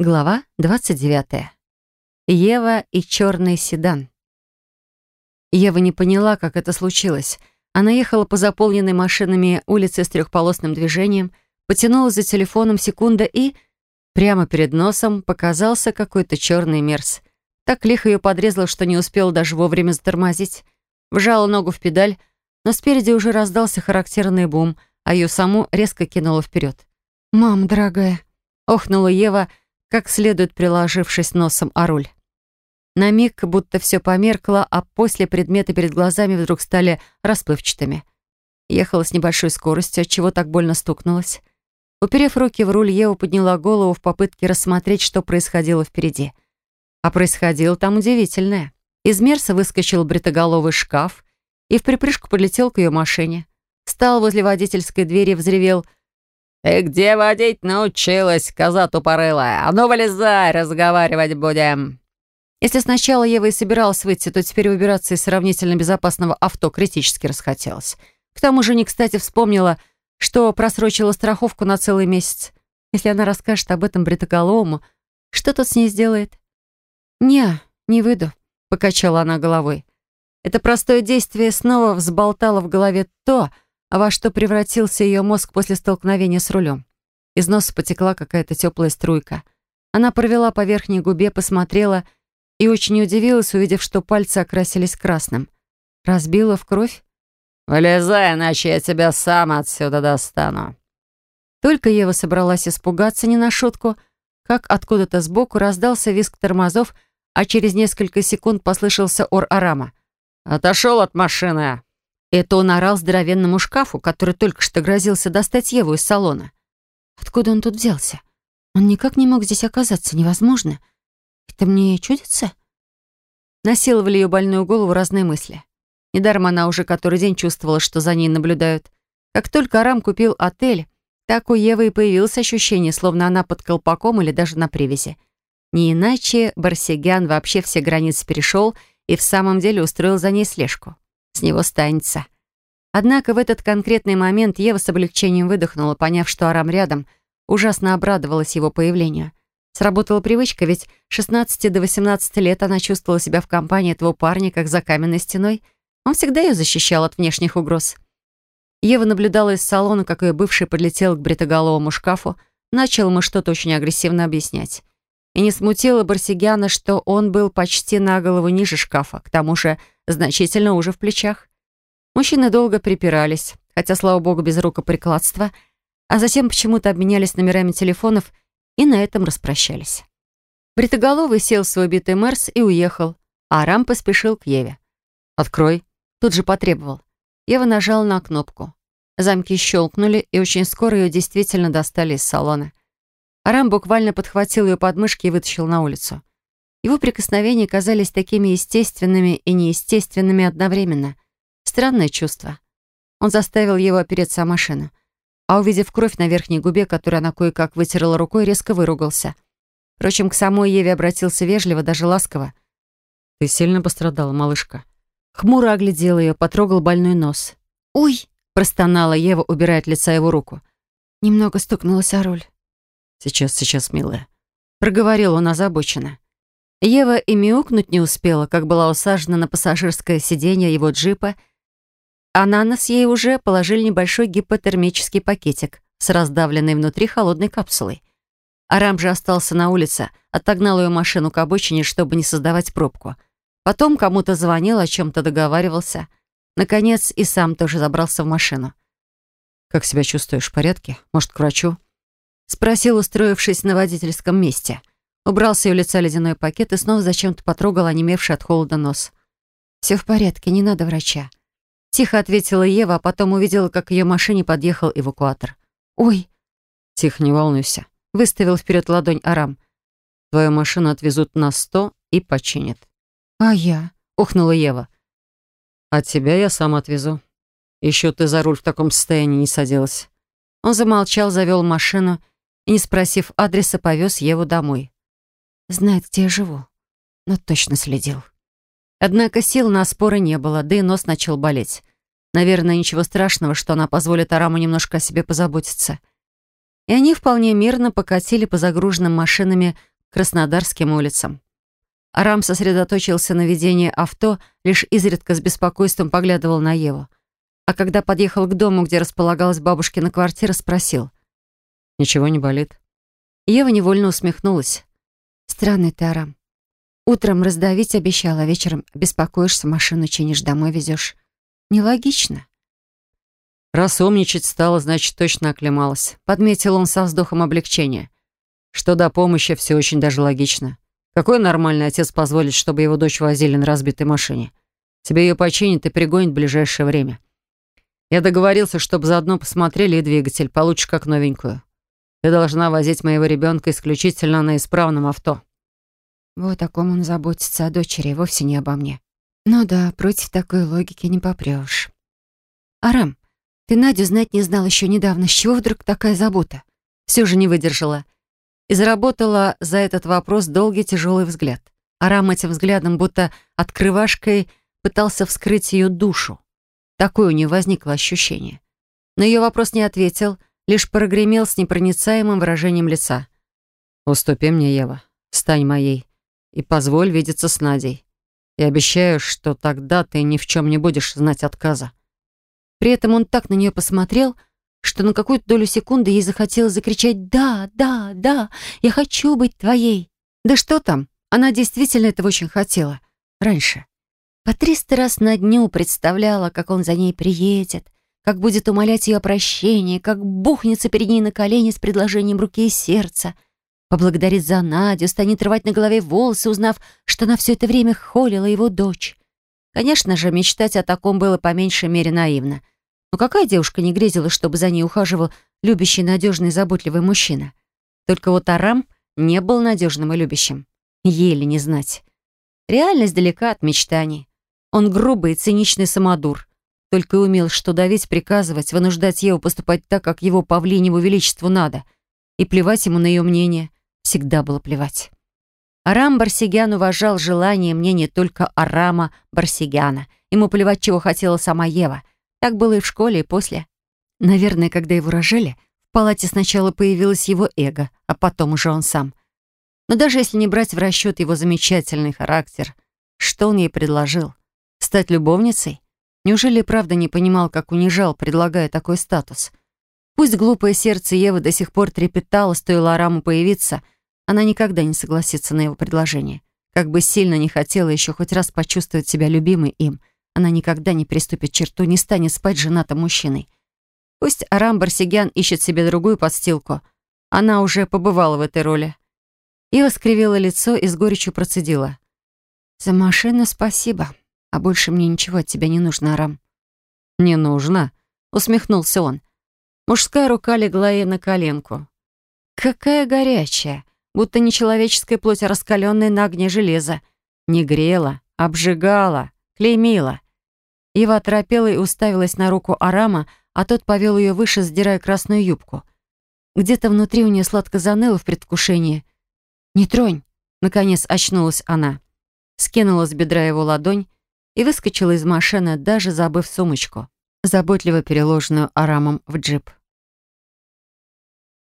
Глава 29. Ева и черный седан. Ева не поняла, как это случилось. Она ехала по заполненной машинами улице с трехполосным движением, потянула за телефоном секунда и... Прямо перед носом показался какой-то черный мерз. Так лихо ее подрезало, что не успела даже вовремя затормозить. Вжала ногу в педаль, но спереди уже раздался характерный бум, а ее саму резко кинуло вперед. «Мам, дорогая!» — охнула Ева — как следует приложившись носом о руль. На миг будто все померкло, а после предметы перед глазами вдруг стали расплывчатыми. Ехала с небольшой скоростью, отчего так больно стукнулась. Уперев руки в руль, Ева подняла голову в попытке рассмотреть, что происходило впереди. А происходило там удивительное. Из Мерса выскочил бритоголовый шкаф и в припрыжку полетел к ее машине. Встал возле водительской двери и взревел «Ты где водить научилась, коза тупорылая? А ну, вылезай, разговаривать будем!» Если сначала Ева и собиралась выйти, то теперь выбираться из сравнительно безопасного авто критически расхотелось. К тому же не кстати вспомнила, что просрочила страховку на целый месяц. Если она расскажет об этом бритоголовому, что тот с ней сделает? «Не, не выйду», — покачала она головой. Это простое действие снова взболтало в голове то, а во что превратился ее мозг после столкновения с рулем. Из носа потекла какая-то теплая струйка. Она провела по верхней губе, посмотрела и очень удивилась, увидев, что пальцы окрасились красным. Разбила в кровь? «Вылезай, иначе я тебя сам отсюда достану». Только Ева собралась испугаться не на шутку, как откуда-то сбоку раздался визг тормозов, а через несколько секунд послышался ор Арама. «Отошел от машины!» Это он орал здоровенному шкафу, который только что грозился достать Еву из салона. Откуда он тут взялся? Он никак не мог здесь оказаться, невозможно. Это мне чудится? Насиловали ее больную голову разные мысли. Недаром она уже который день чувствовала, что за ней наблюдают. Как только Арам купил отель, так у Евы и появилось ощущение, словно она под колпаком или даже на привязи. Не иначе Барсигян вообще все границы перешел и в самом деле устроил за ней слежку. С него станется. Однако в этот конкретный момент Ева с облегчением выдохнула, поняв, что Арам рядом, ужасно обрадовалась его появлению. Сработала привычка, ведь с 16 до 18 лет она чувствовала себя в компании этого парня, как за каменной стеной. Он всегда ее защищал от внешних угроз. Ева наблюдала из салона, как ее бывший подлетел к бритоголовому шкафу, начал ему что-то очень агрессивно объяснять. И не смутило Барсигяна, что он был почти на голову ниже шкафа, к тому же значительно уже в плечах. Мужчины долго припирались, хотя, слава богу, без рукоприкладства, а затем почему-то обменялись номерами телефонов и на этом распрощались. Бритоголовый сел в свой битый Мерс и уехал, а Арам поспешил к Еве. «Открой», — тут же потребовал. Ева нажала на кнопку. Замки щелкнули, и очень скоро ее действительно достали из салона. Арам буквально подхватил ее подмышки и вытащил на улицу. Его прикосновения казались такими естественными и неестественными одновременно. Странное чувство. Он заставил его опереться о машину. А увидев кровь на верхней губе, которую она кое-как вытерла рукой, резко выругался. Впрочем, к самой Еве обратился вежливо, даже ласково. «Ты сильно пострадала, малышка?» Хмуро оглядел ее, потрогал больной нос. «Ой!» — простонала Ева, убирая от лица его руку. Немного стукнулась о руль. «Сейчас, сейчас, милая», — проговорил он озабоченно. Ева и мяукнуть не успела, как была усажена на пассажирское сиденье его джипа — а на нос ей уже положили небольшой гипотермический пакетик с раздавленной внутри холодной капсулой. Арам же остался на улице, отогнал ее машину к обочине, чтобы не создавать пробку. Потом кому-то звонил, о чем-то договаривался. Наконец, и сам тоже забрался в машину. «Как себя чувствуешь? В порядке? Может, к врачу?» Спросил, устроившись на водительском месте. Убрал с ее лица ледяной пакет и снова зачем-то потрогал онемевший от холода нос. «Все в порядке, не надо врача», Тихо ответила Ева, а потом увидела, как к ее машине подъехал эвакуатор. «Ой!» «Тихо, не волнуйся», — выставил вперед ладонь Арам. «Твою машину отвезут на сто и починят». «А я?» — ухнула Ева. «А тебя я сам отвезу. Еще ты за руль в таком состоянии не садилась». Он замолчал, завел машину и, не спросив адреса, повез Еву домой. «Знает, где я живу, но точно следил». Однако сил на споры не было, да и нос начал болеть. Наверное, ничего страшного, что она позволит Араму немножко о себе позаботиться. и они вполне мирно покатили по загруженным машинами Краснодарским улицам. Арам сосредоточился на ведении авто, лишь изредка с беспокойством поглядывал на Еву. А когда подъехал к дому, где располагалась бабушкина квартира, спросил. «Ничего не болит?» Ева невольно усмехнулась. «Странный ты, Арам. Утром раздавить обещала, а вечером беспокоишься, машину чинишь, домой везешь. Нелогично». «Раз умничать стала, значит, точно оклемалась», — подметил он со вздохом облегчения. «Что до помощи, все очень даже логично. Какой нормальный отец позволит, чтобы его дочь возили на разбитой машине? Тебе ее починят и пригонят в ближайшее время. Я договорился, чтобы заодно посмотрели и двигатель, получишь как новенькую. Ты должна возить моего ребенка исключительно на исправном авто». Вот о ком он заботится, о дочери, вовсе не обо мне. Ну да, против такой логики не попрешь. Арам, ты Надю знать не знал еще недавно. С чего вдруг такая забота? Все же не выдержала и заработала за этот вопрос долгий тяжелый взгляд. Арам этим взглядом будто открывашкой пытался вскрыть ее душу. Такое у нее возникло ощущение. На ее вопрос не ответил, лишь прогремел с непроницаемым выражением лица. «Уступи мне, Ева, стань моей и позволь видеться с Надей. Я обещаю, что тогда ты ни в чем не будешь знать отказа». При этом он так на нее посмотрел, что на какую-то долю секунды ей захотелось закричать «Да, да, да, я хочу быть твоей». Да что там, она действительно этого очень хотела. Раньше. По триста раз на дню представляла, как он за ней приедет, как будет умолять ее о прощении, как бухнется перед ней на колени с предложением руки и сердца, поблагодарит за Надю, станет рвать на голове волосы, узнав, что она все это время холила его дочь. Конечно же, мечтать о таком было по меньшей мере наивно — но какая девушка не грезила, чтобы за ней ухаживал любящий, надежный, заботливый мужчина? Только вот Арам не был надежным и любящим. Еле не знать. Реальность далека от мечтаний. Он грубый и циничный самодур. Только и умел что давить, приказывать, вынуждать Еву поступать так, как его павлиневу величеству надо. И плевать ему на ее мнение. Всегда было плевать. Арам Барсигян уважал желание мнение только Арама Барсигяна. Ему плевать, чего хотела сама Ева — так было и в школе, и после. Наверное, когда его рожали, в палате сначала появилось его эго, а потом уже он сам. Но даже если не брать в расчет его замечательный характер, что он ей предложил? Стать любовницей? Неужели правда не понимал, как унижал, предлагая такой статус? Пусть глупое сердце Евы до сих пор трепетало, стоило Араму появиться, она никогда не согласится на его предложение. Как бы сильно не хотела еще хоть раз почувствовать себя любимой им — она никогда не приступит черту, не станет спать женатым мужчиной. Пусть Арам Барсигян ищет себе другую подстилку. Она уже побывала в этой роли. Ива скривила лицо и с горечью процедила. «За машину спасибо, а больше мне ничего от тебя не нужно, Арам». «Не нужно», — усмехнулся он. Мужская рука легла ей на коленку. «Какая горячая, будто не человеческая плоть, раскаленная на огне железа. Не грела, обжигала, клеймила. Ива оторопела и уставилась на руку Арама, а тот повел ее выше, сдирая красную юбку. Где-то внутри у нее сладко заныло в предвкушении. «Не тронь!» — наконец очнулась она. Скинула с бедра его ладонь и выскочила из машины, даже забыв сумочку, заботливо переложенную Арамом в джип.